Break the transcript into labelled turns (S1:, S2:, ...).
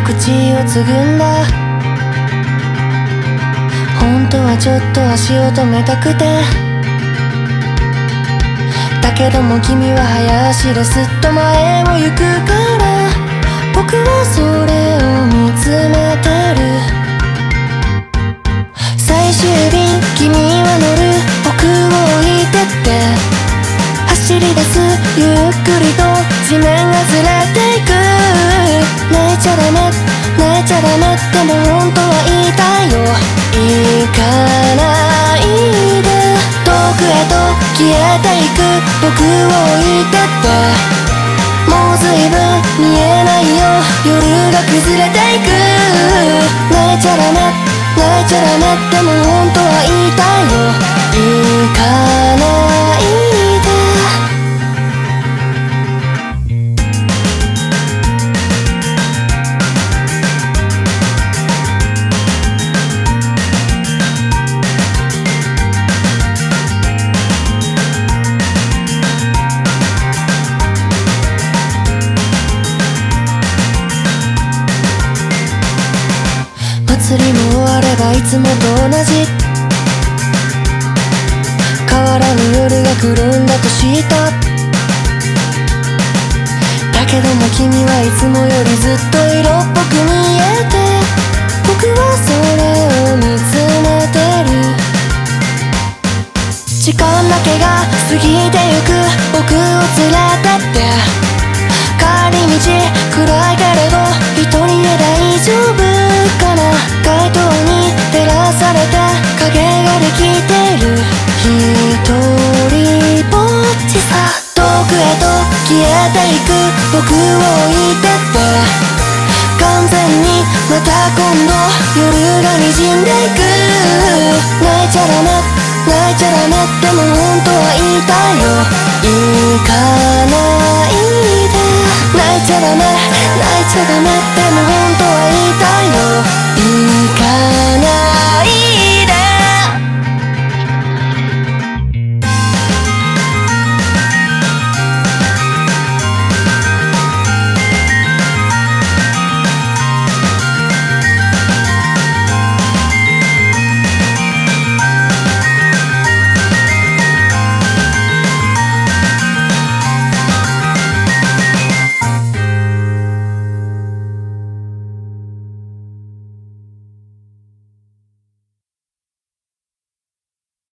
S1: 口をつぐんだ。本当はちょっと足を止めたくて。だけども君は早足ですっと前を行くから。僕はそれを見つめてる。最終便君は乗る。僕を置いてって。走り出す。ゆっくりと地面がずれていく。泣いちゃダメ泣いちゃダメでも本当は言いたいよ。行かないで。遠くへと消えていく。僕を置いてって。もう随分見えないよ。夜が崩れていく。泣いちゃダメ泣いちゃダメでも祭りも終わればいつもと同じ変わらぬ夜が来るんだと知った。だけども君はいつもよりずっと色っぽく見えて僕はそれを見つめてる。時間だけが過ぎてゆく僕を連れてって。帰り道暗いけれど一人で大丈夫。ていく。僕を置いてって。完全にまた今度夜が滲んでいく。泣いちゃダメ。泣いちゃダメ。でも本当は言いたいよ。行かないで。泣いちゃダメ。泣いちゃダメ。でも